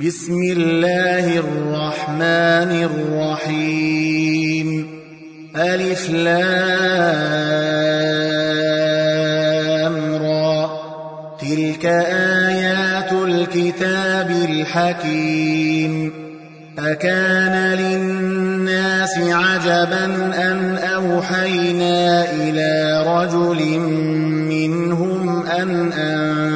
بسم الله الرحمن الرحيم. ألف لام را. تلك آيات الكتاب الحكيم. أكان للناس عجبا أن أوحينا إلى رجل منهم أن أنذر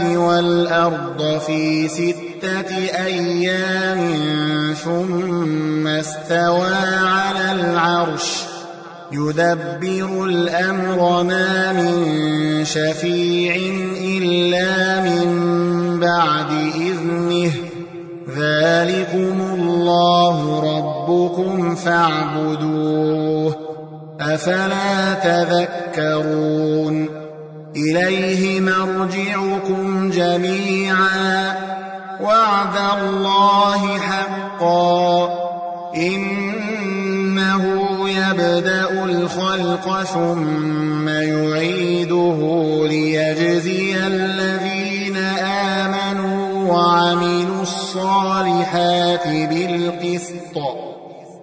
والأرض في ستة أيام ثم استوى على العرش يدبر الأمر ما من شفيع إلا من بعد إذنه ذلكم الله ربكم فاعبدوه أفلا تذكرون إليه مرجعكم جميعا. وعد الله حقا. إنه يبدأ الخلق ثم يعيده ليجزي الذين آمنوا وعملوا الصالحات بالقسط.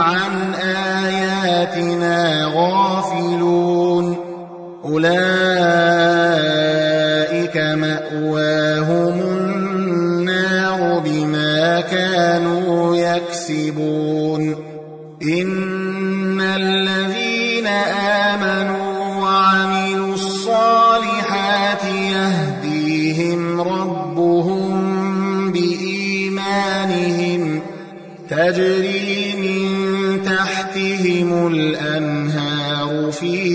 عن آياتنا غافلون أولئك مأواهم النار بما كانوا يكسبون إن الذين آمنوا وعملوا الصالحات يهديهم ربهم بإيمانهم تجري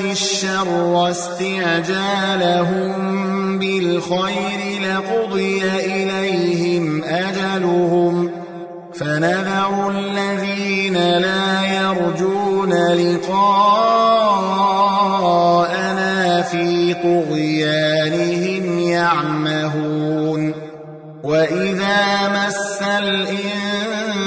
الشر استعجالهم بالخير لقضي إليهم أجلهم فنذر الذين لا يرجون لقاءنا في طغيانهم يعمهون وإذا مس الإنسان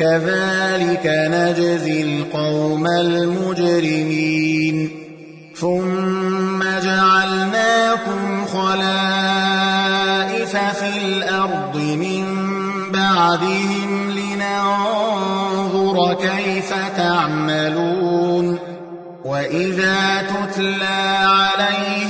كذلك نجزي القوم المجرمين. ثم جعلناكم خلائف في الأرض من بعدهم لننظر كيف تعملون. وإذا تتلى عليهم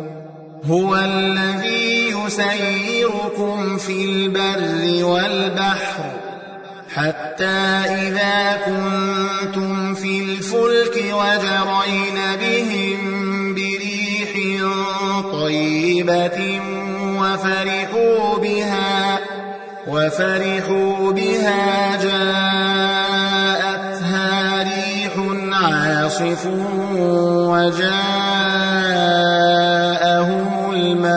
هو الذي يسيركم في البر والبحر حتى إذا كنتم في الفلك وجرين بهم بريح طيبة وفرحوا بها وفرحوا بها جاءتها ريح عاصف وجاءهم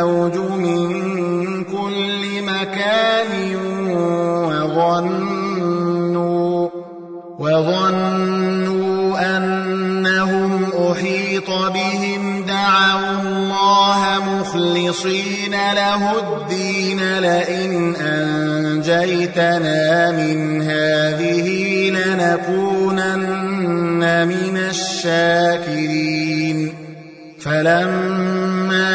الموج من كل مكان وظنوا وظنوا أنهم أحيط بهم. دعوا الله مخلصين له الدين. لئن أنجى نجيتنا من هذه لنكونن من الشاكرين. فلما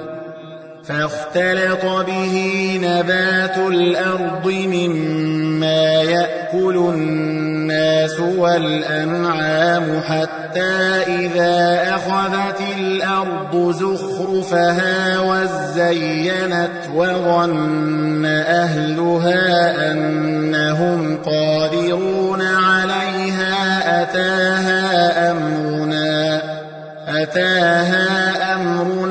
فاختلط به نبات الأرض مما يأكل الناس والأنعام حتى إذا أخذت الأرض زخرفها وزينت وظن أهلها أنهم قادرون عليها أتاها أمرنا أتاها أمرنا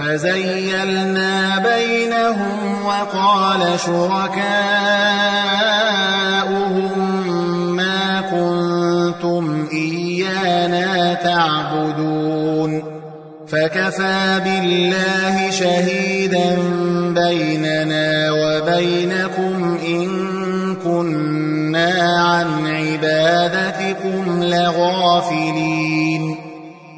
فزيلنا بينهم وقال شركاؤهم ما كنتم إيانا تعبدون فكفى بالله شهيدا بيننا وبينكم إن كنا عن عبادتكم لغافلين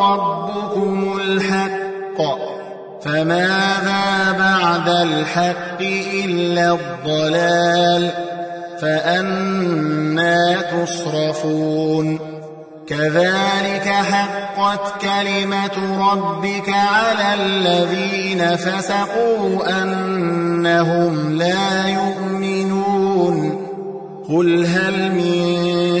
ربكم الحق فماذا بعد الحق إلا الضلال؟ فأنا تصرفون. كذلك حقت كلمة ربك على الذين فسقوا أنهم لا يؤمنون. قل هل من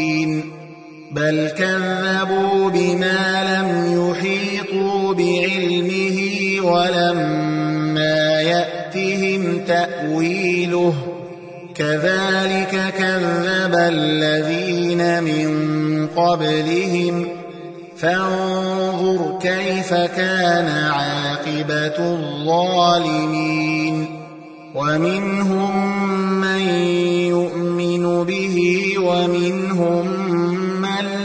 بل كذبوا بما لم يحيطوا بعلمه ولما يأتهم تأويله. كذلك كذب الذين من قبلهم. فانظر كيف كان عاقبة الظالمين. ومنهم من يؤمن به ومنهم من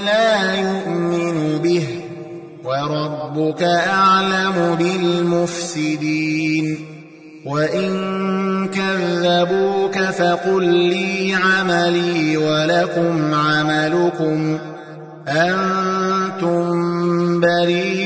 لا يؤمن به وربك أعلم بالمفسدين وإن كذبوك فقل لي عملي ولكم عملكم أنتم بريئون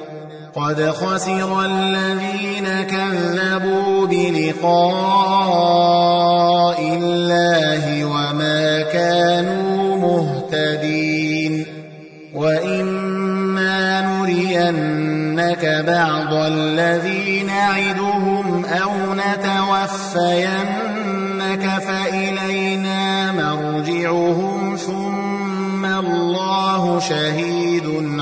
قد خسر الذين كذبوا بلقاء الله وما كانوا مهتدين وإما نرينك بعض الذي نعدهم أو نتوفينك فإلينا مرجعهم ثم الله شهيد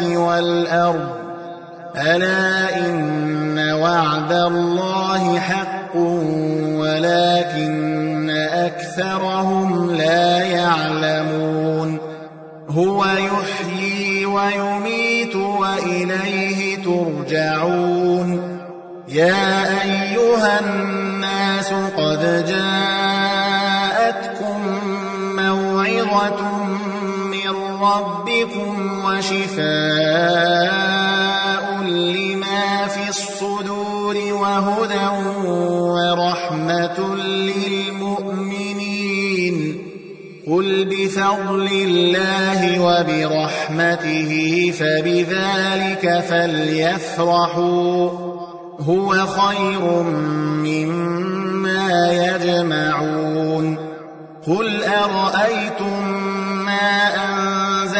والأرض ألا إن وعد الله حق ولكن أكثرهم لا يعلمون هو يحيي ويميت وإليه ترجعون يا أيها الناس قد جاءتكم موعظة ربكم وشفاء لما في الصدور وهدى ورحمة للمؤمنين. قل بفضل الله وبرحمته فبذلك فليفرحوا. هو خير مما يجمعون. قل أرأيتم ما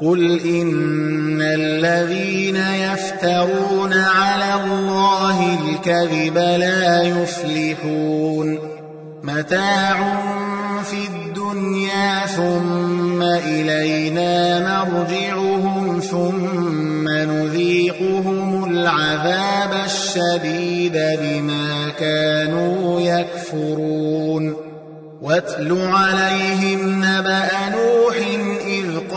قل إن الذين يفترون على الله الكذب لا يفلحون متاع في الدنيا ثم إلينا مرجعهم ثم نذيقهم العذاب الشديد بما كانوا يكفرون واتل عليهم نبأ نوح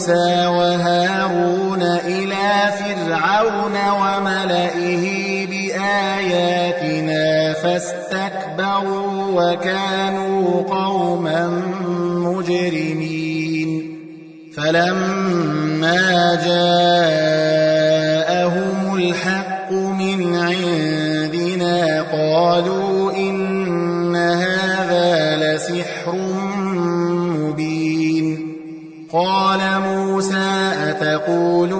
موسى وهارون إلى فرعون وملئه بآياتنا فاستكبروا وكانوا قوما مجرمين. فلما جاءهم الحق من عندنا قالوا أتقولون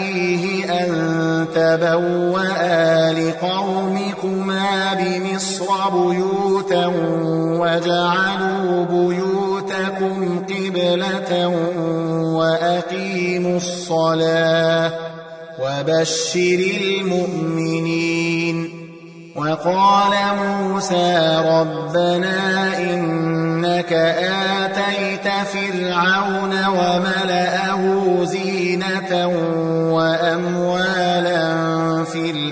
تبوأ لقومكما بمصر بيوتا وجعلوا بيوتكم قبلة وأقيموا الصلاة وبشر المؤمنين وقال موسى ربنا إنك آتيت فرعون وملأه زينة وأموالا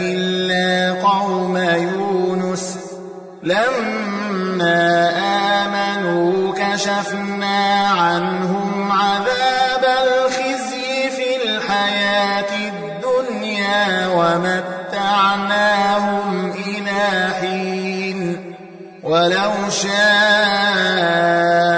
إلا قوم يونس لما آمنوا كشفنا عنهم عذاب الخزي في الحياة الدنيا ومتعناهم إلى حين ولو شاء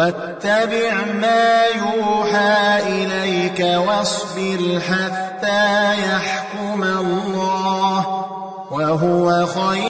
واتبع ما يوحى إليك واصبر حتى يحكم الله وهو خير